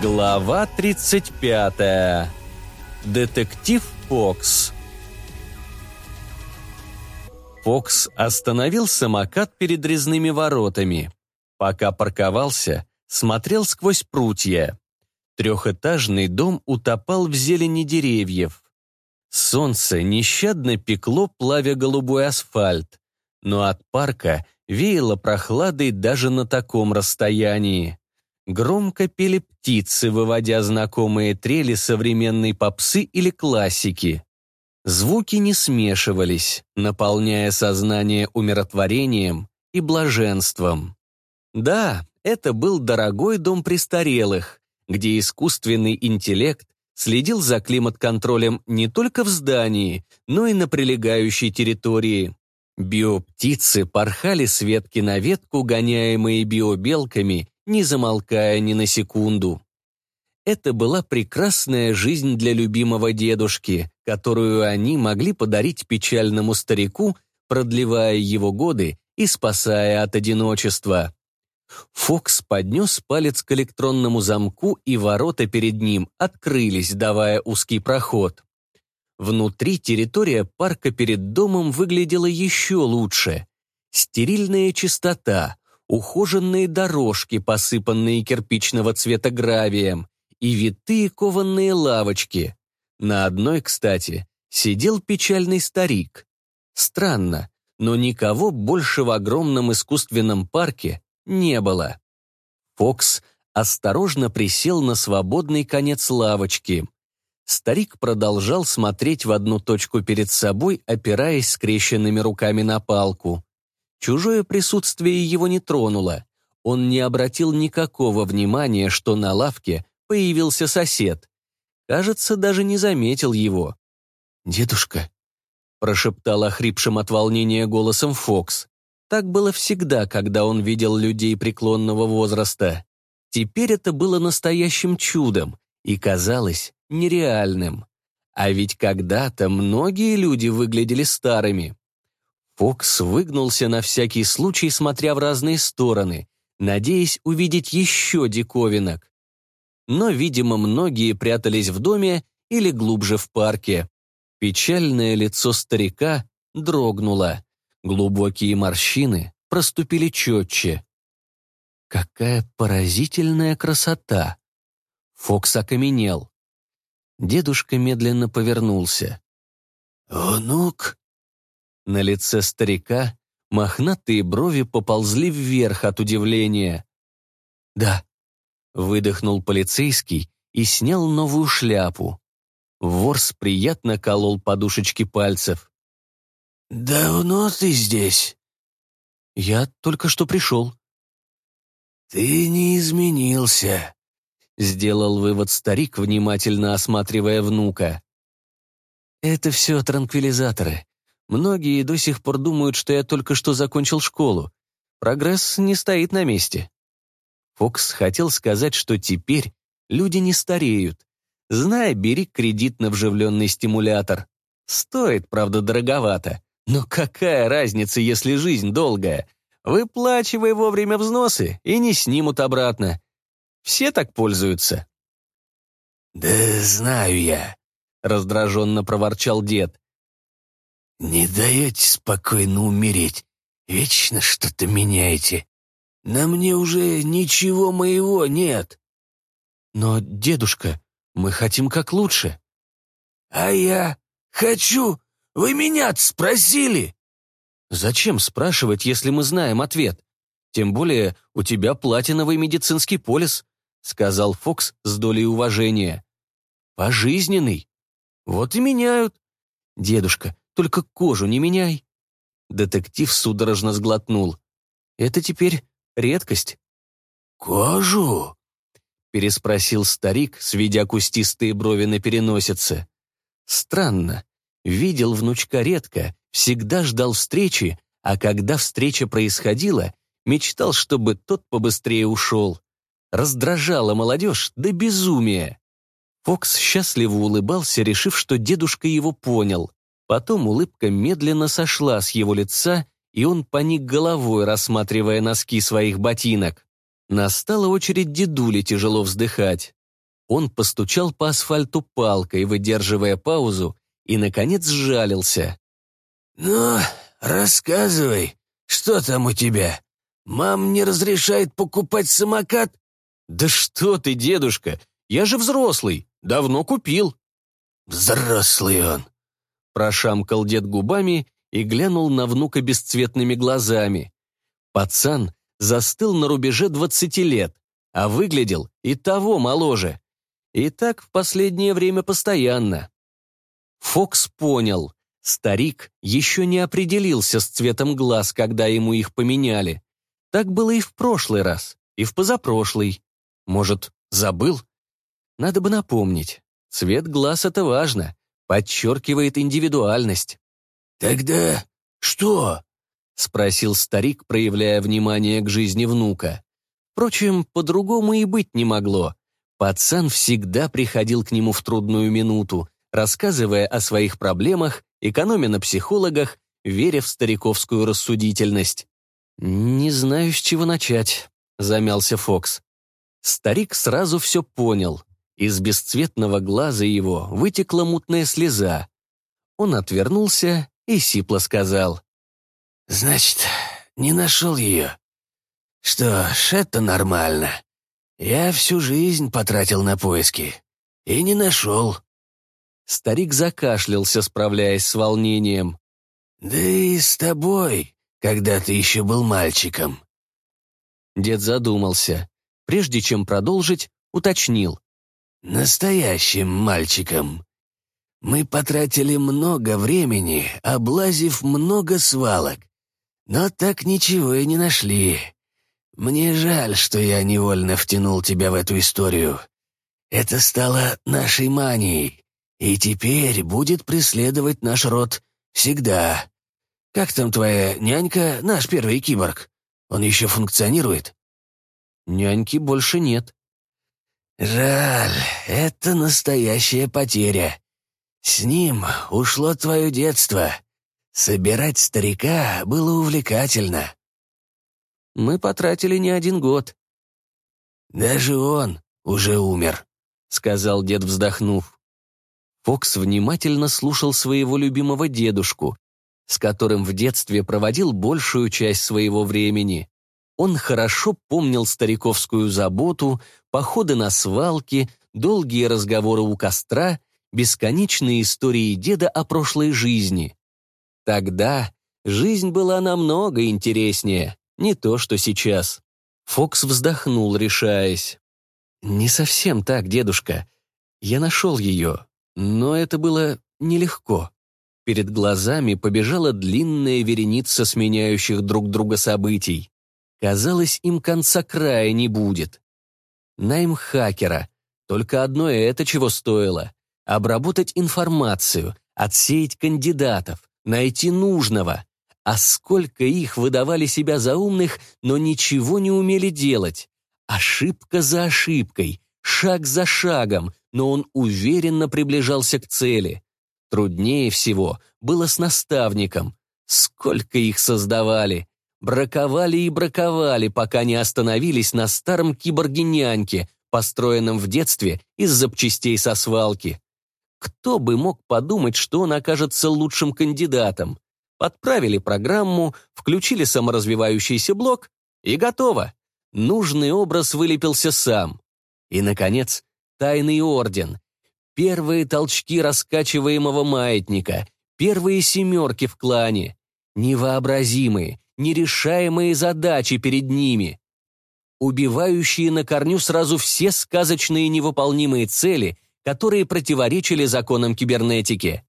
Глава 35. Детектив Фокс. Фокс остановил самокат перед резными воротами. Пока парковался, смотрел сквозь прутья. Трехэтажный дом утопал в зелени деревьев. Солнце нещадно пекло, плавя голубой асфальт, но от парка веяло прохладой даже на таком расстоянии. Громко пели птицы, выводя знакомые трели современной попсы или классики. Звуки не смешивались, наполняя сознание умиротворением и блаженством. Да, это был дорогой дом престарелых, где искусственный интеллект следил за климат-контролем не только в здании, но и на прилегающей территории. Биоптицы порхали с ветки на ветку, гоняемые биобелками не замолкая ни на секунду. Это была прекрасная жизнь для любимого дедушки, которую они могли подарить печальному старику, продлевая его годы и спасая от одиночества. Фокс поднес палец к электронному замку, и ворота перед ним открылись, давая узкий проход. Внутри территория парка перед домом выглядела еще лучше. Стерильная чистота, ухоженные дорожки, посыпанные кирпичного цвета гравием, и витые кованные лавочки. На одной, кстати, сидел печальный старик. Странно, но никого больше в огромном искусственном парке не было. Фокс осторожно присел на свободный конец лавочки. Старик продолжал смотреть в одну точку перед собой, опираясь скрещенными руками на палку. Чужое присутствие его не тронуло. Он не обратил никакого внимания, что на лавке появился сосед. Кажется, даже не заметил его. «Дедушка», — прошептал охрипшим от волнения голосом Фокс. Так было всегда, когда он видел людей преклонного возраста. Теперь это было настоящим чудом и казалось нереальным. А ведь когда-то многие люди выглядели старыми. Фокс выгнулся на всякий случай, смотря в разные стороны, надеясь увидеть еще диковинок. Но, видимо, многие прятались в доме или глубже в парке. Печальное лицо старика дрогнуло. Глубокие морщины проступили четче. Какая поразительная красота! Фокс окаменел. Дедушка медленно повернулся. «Внук?» На лице старика мохнатые брови поползли вверх от удивления. «Да», — выдохнул полицейский и снял новую шляпу. Ворс приятно колол подушечки пальцев. «Давно ты здесь?» «Я только что пришел». «Ты не изменился», — сделал вывод старик, внимательно осматривая внука. «Это все транквилизаторы. Многие до сих пор думают, что я только что закончил школу. Прогресс не стоит на месте. Фокс хотел сказать, что теперь люди не стареют. Знай, бери кредит на вживленный стимулятор. Стоит, правда, дороговато. Но какая разница, если жизнь долгая? Выплачивай вовремя взносы и не снимут обратно. Все так пользуются. «Да знаю я», — раздраженно проворчал дед. «Не даете спокойно умереть. Вечно что-то меняете. На мне уже ничего моего нет». «Но, дедушка, мы хотим как лучше». «А я хочу. Вы меня спросили». «Зачем спрашивать, если мы знаем ответ? Тем более у тебя платиновый медицинский полис», сказал Фокс с долей уважения. «Пожизненный. Вот и меняют. Дедушка, только кожу не меняй». Детектив судорожно сглотнул. «Это теперь редкость». «Кожу?» — переспросил старик, сведя кустистые брови на переносице. «Странно. Видел внучка редко, всегда ждал встречи, а когда встреча происходила, мечтал, чтобы тот побыстрее ушел. Раздражала молодежь до безумия». Фокс счастливо улыбался, решив, что дедушка его понял. Потом улыбка медленно сошла с его лица, и он поник головой, рассматривая носки своих ботинок. Настала очередь дедули тяжело вздыхать. Он постучал по асфальту палкой, выдерживая паузу, и, наконец, сжалился. «Ну, рассказывай, что там у тебя? Мам не разрешает покупать самокат?» «Да что ты, дедушка, я же взрослый, давно купил». «Взрослый он», — прошамкал дед губами и глянул на внука бесцветными глазами. Пацан застыл на рубеже двадцати лет, а выглядел и того моложе. И так в последнее время постоянно. Фокс понял, старик еще не определился с цветом глаз, когда ему их поменяли. Так было и в прошлый раз, и в позапрошлый. Может, забыл? Надо бы напомнить. Цвет глаз — это важно, подчеркивает индивидуальность. «Тогда что?» — спросил старик, проявляя внимание к жизни внука. Впрочем, по-другому и быть не могло. Пацан всегда приходил к нему в трудную минуту, рассказывая о своих проблемах, экономя на психологах, веря в стариковскую рассудительность. «Не знаю, с чего начать», — замялся Фокс. Старик сразу все понял. Из бесцветного глаза его вытекла мутная слеза. Он отвернулся и сипло сказал. «Значит, не нашел ее. Что ж, это нормально. Я всю жизнь потратил на поиски. И не нашел». Старик закашлялся, справляясь с волнением. «Да и с тобой, когда ты еще был мальчиком». Дед задумался. Прежде чем продолжить, уточнил. «Настоящим мальчиком. Мы потратили много времени, облазив много свалок, но так ничего и не нашли. Мне жаль, что я невольно втянул тебя в эту историю. Это стало нашей манией, и теперь будет преследовать наш род всегда. Как там твоя нянька, наш первый киборг? Он еще функционирует?» «Няньки больше нет». «Жаль, это настоящая потеря. С ним ушло твое детство. Собирать старика было увлекательно. Мы потратили не один год. Даже он уже умер, сказал дед, вздохнув. Фокс внимательно слушал своего любимого дедушку, с которым в детстве проводил большую часть своего времени. Он хорошо помнил стариковскую заботу, походы на свалки, долгие разговоры у костра бесконечные истории деда о прошлой жизни. Тогда жизнь была намного интереснее, не то что сейчас. Фокс вздохнул, решаясь. «Не совсем так, дедушка. Я нашел ее, но это было нелегко». Перед глазами побежала длинная вереница сменяющих друг друга событий. Казалось, им конца края не будет. Найм хакера. Только одно это чего стоило обработать информацию, отсеять кандидатов, найти нужного. А сколько их выдавали себя за умных, но ничего не умели делать. Ошибка за ошибкой, шаг за шагом, но он уверенно приближался к цели. Труднее всего было с наставником. Сколько их создавали. Браковали и браковали, пока не остановились на старом киборге-няньке, построенном в детстве из запчастей со свалки. Кто бы мог подумать, что он окажется лучшим кандидатом? Подправили программу, включили саморазвивающийся блок, и готово. Нужный образ вылепился сам. И, наконец, тайный орден. Первые толчки раскачиваемого маятника, первые семерки в клане. Невообразимые, нерешаемые задачи перед ними. Убивающие на корню сразу все сказочные невыполнимые цели — которые противоречили законам кибернетики.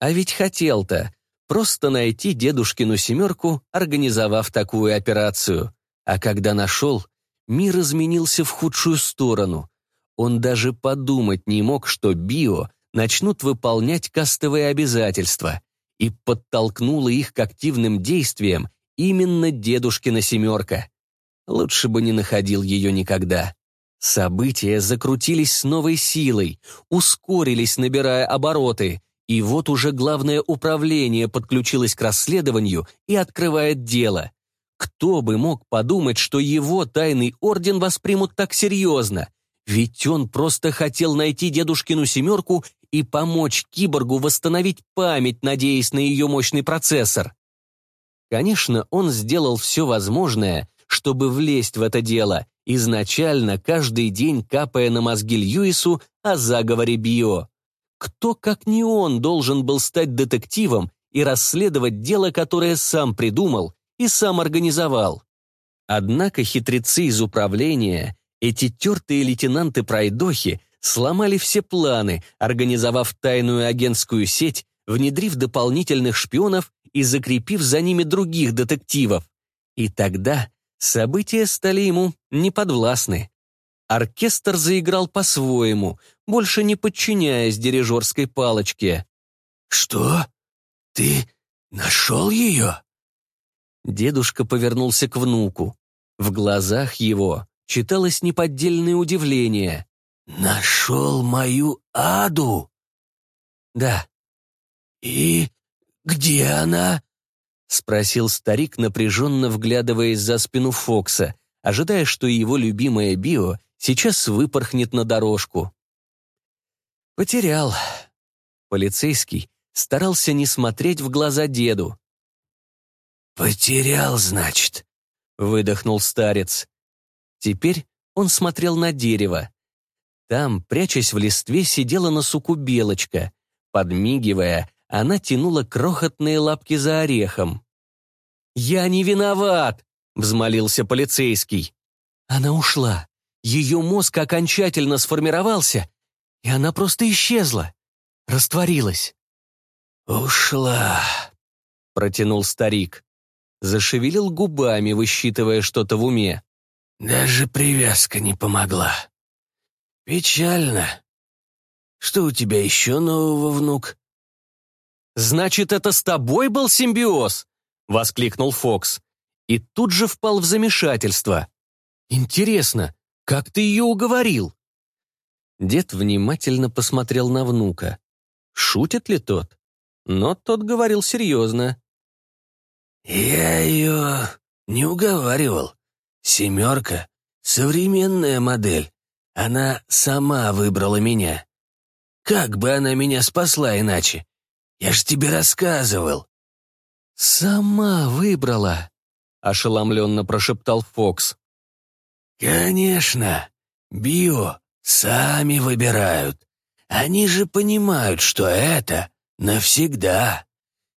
А ведь хотел-то просто найти дедушкину семерку, организовав такую операцию. А когда нашел, мир изменился в худшую сторону. Он даже подумать не мог, что био начнут выполнять кастовые обязательства, и подтолкнуло их к активным действиям именно дедушкина семерка. Лучше бы не находил ее никогда. События закрутились с новой силой, ускорились, набирая обороты, и вот уже главное управление подключилось к расследованию и открывает дело. Кто бы мог подумать, что его тайный орден воспримут так серьезно? Ведь он просто хотел найти дедушкину семерку и помочь киборгу восстановить память, надеясь на ее мощный процессор. Конечно, он сделал все возможное, чтобы влезть в это дело, изначально каждый день капая на мозги Льюису о заговоре Био. Кто, как не он, должен был стать детективом и расследовать дело, которое сам придумал и сам организовал? Однако хитрецы из управления, эти тертые лейтенанты-пройдохи, сломали все планы, организовав тайную агентскую сеть, внедрив дополнительных шпионов и закрепив за ними других детективов. И тогда события стали ему неподвластны. Оркестр заиграл по-своему, больше не подчиняясь дирижерской палочке. «Что? Ты нашел ее?» Дедушка повернулся к внуку. В глазах его читалось неподдельное удивление. «Нашел мою аду?» «Да». «И где она?» — спросил старик, напряженно вглядываясь за спину Фокса, ожидая, что его любимая Био сейчас выпорхнет на дорожку. «Потерял». Полицейский старался не смотреть в глаза деду. «Потерял, значит», — выдохнул старец. Теперь он смотрел на дерево. Там, прячась в листве, сидела на суку белочка. Подмигивая, она тянула крохотные лапки за орехом. «Я не виноват!» — взмолился полицейский. Она ушла. Ее мозг окончательно сформировался, и она просто исчезла, растворилась. «Ушла», — протянул старик. Зашевелил губами, высчитывая что-то в уме. «Даже привязка не помогла. Печально. Что у тебя еще нового, внук?» «Значит, это с тобой был симбиоз?» — воскликнул Фокс. И тут же впал в замешательство. «Интересно, как ты ее уговорил?» Дед внимательно посмотрел на внука. Шутит ли тот? Но тот говорил серьезно. «Я ее не уговаривал. Семерка — современная модель. Она сама выбрала меня. Как бы она меня спасла иначе? Я ж тебе рассказывал». «Сама выбрала», — ошеломленно прошептал Фокс. «Конечно. Био сами выбирают. Они же понимают, что это навсегда.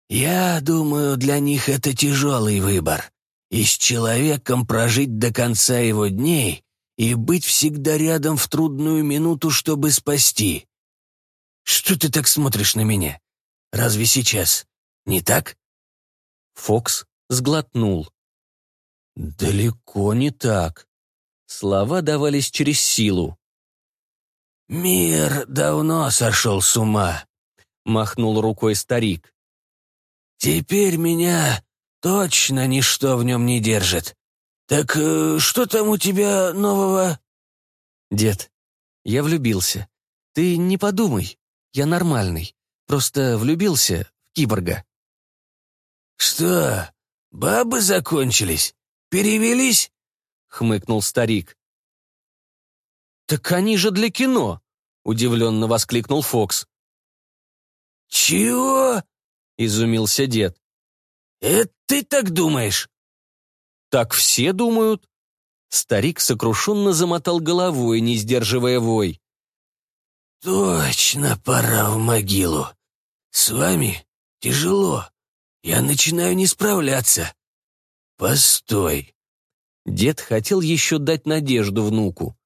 Я думаю, для них это тяжелый выбор. И с человеком прожить до конца его дней и быть всегда рядом в трудную минуту, чтобы спасти. Что ты так смотришь на меня? Разве сейчас не так?» Фокс сглотнул. «Далеко не так». Слова давались через силу. «Мир давно сошел с ума», — махнул рукой старик. «Теперь меня точно ничто в нем не держит. Так э, что там у тебя нового?» «Дед, я влюбился. Ты не подумай, я нормальный. Просто влюбился в киборга». «Что, бабы закончились? Перевелись?» — хмыкнул старик. «Так они же для кино!» — удивленно воскликнул Фокс. «Чего?» — изумился дед. «Это ты так думаешь?» «Так все думают». Старик сокрушенно замотал головой, не сдерживая вой. «Точно пора в могилу. С вами тяжело. Я начинаю не справляться. Постой. Дед хотел еще дать надежду внуку.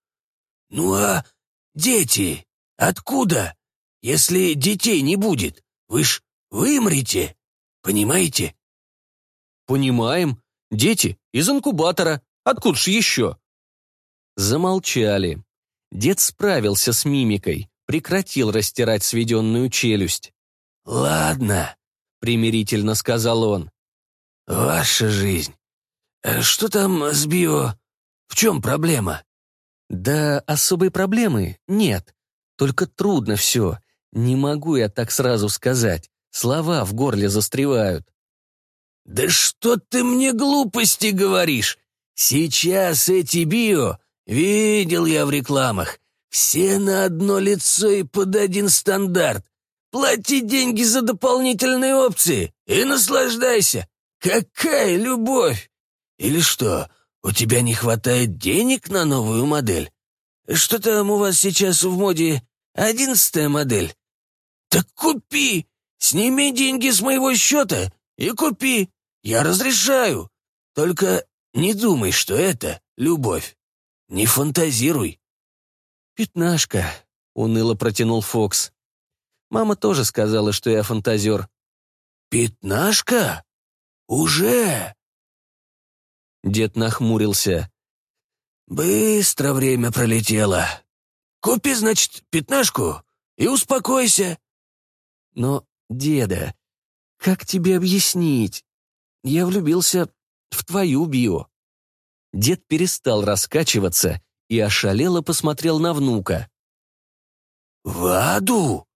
Ну а дети? Откуда? Если детей не будет, вы ж вымрете. Понимаете? Понимаем. Дети из инкубатора. Откуда ж еще? Замолчали. Дед справился с мимикой, прекратил растирать сведенную челюсть. «Ладно», примирительно сказал он. «Ваша жизнь. Э, что там с био? В чем проблема?» «Да особой проблемы нет. Только трудно все. Не могу я так сразу сказать. Слова в горле застревают». «Да что ты мне глупости говоришь? Сейчас эти био, видел я в рекламах, Все на одно лицо и под один стандарт. Плати деньги за дополнительные опции и наслаждайся. Какая любовь! Или что, у тебя не хватает денег на новую модель? Что там у вас сейчас в моде? Одиннадцатая модель? Так купи! Сними деньги с моего счета и купи. Я разрешаю. Только не думай, что это любовь. Не фантазируй. «Пятнашка», — уныло протянул Фокс. Мама тоже сказала, что я фантазер. «Пятнашка? Уже?» Дед нахмурился. «Быстро время пролетело. Купи, значит, пятнашку и успокойся». «Но, деда, как тебе объяснить? Я влюбился в твою био». Дед перестал раскачиваться и ошалело посмотрел на внука. «В аду?»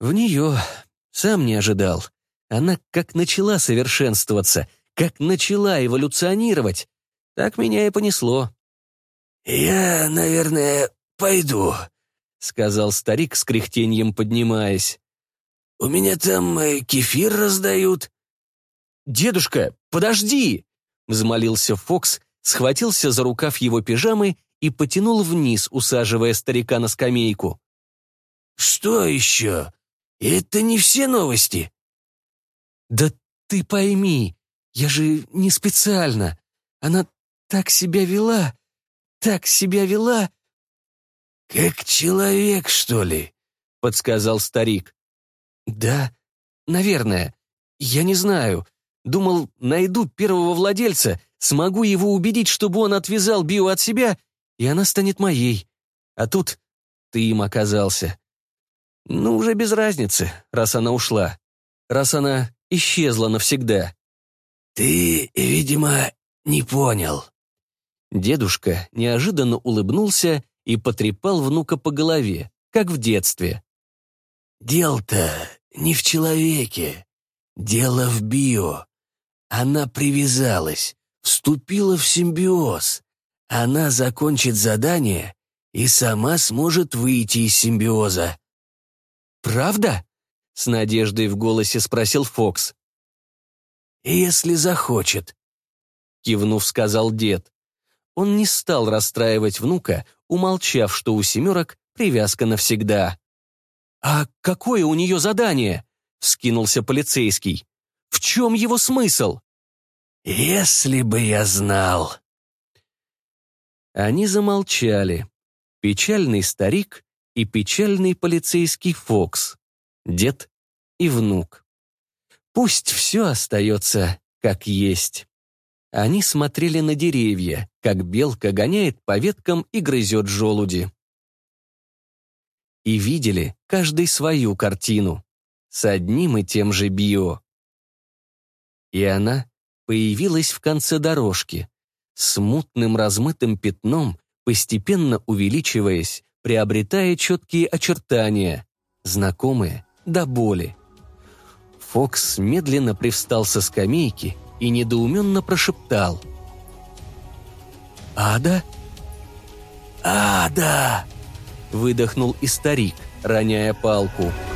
«В нее. Сам не ожидал. Она как начала совершенствоваться — как начала эволюционировать, так меня и понесло. «Я, наверное, пойду», — сказал старик с кряхтением поднимаясь. «У меня там э, кефир раздают». «Дедушка, подожди!» — взмолился Фокс, схватился за рукав его пижамы и потянул вниз, усаживая старика на скамейку. «Что еще? Это не все новости». «Да ты пойми, я же не специально. Она так себя вела, так себя вела. Как человек, что ли? Подсказал старик. Да, наверное. Я не знаю. Думал, найду первого владельца, смогу его убедить, чтобы он отвязал Био от себя, и она станет моей. А тут ты им оказался. Ну, уже без разницы, раз она ушла. Раз она исчезла навсегда. «Ты, видимо, не понял». Дедушка неожиданно улыбнулся и потрепал внука по голове, как в детстве. «Дело-то не в человеке. Дело в био. Она привязалась, вступила в симбиоз. Она закончит задание и сама сможет выйти из симбиоза». «Правда?» — с надеждой в голосе спросил Фокс если захочет», — кивнув, сказал дед. Он не стал расстраивать внука, умолчав, что у семерок привязка навсегда. «А какое у нее задание?» — вскинулся полицейский. «В чем его смысл?» «Если бы я знал!» Они замолчали. Печальный старик и печальный полицейский Фокс, дед и внук. Пусть все остается как есть. Они смотрели на деревья, как белка гоняет по веткам и грызет желуди. И видели каждый свою картину с одним и тем же био. И она появилась в конце дорожки, смутным размытым пятном, постепенно увеличиваясь, приобретая четкие очертания, знакомые до боли. Фокс медленно привстал со скамейки и недоуменно прошептал. «Ада?» «Ада!» — выдохнул и старик, роняя палку. «Ада!»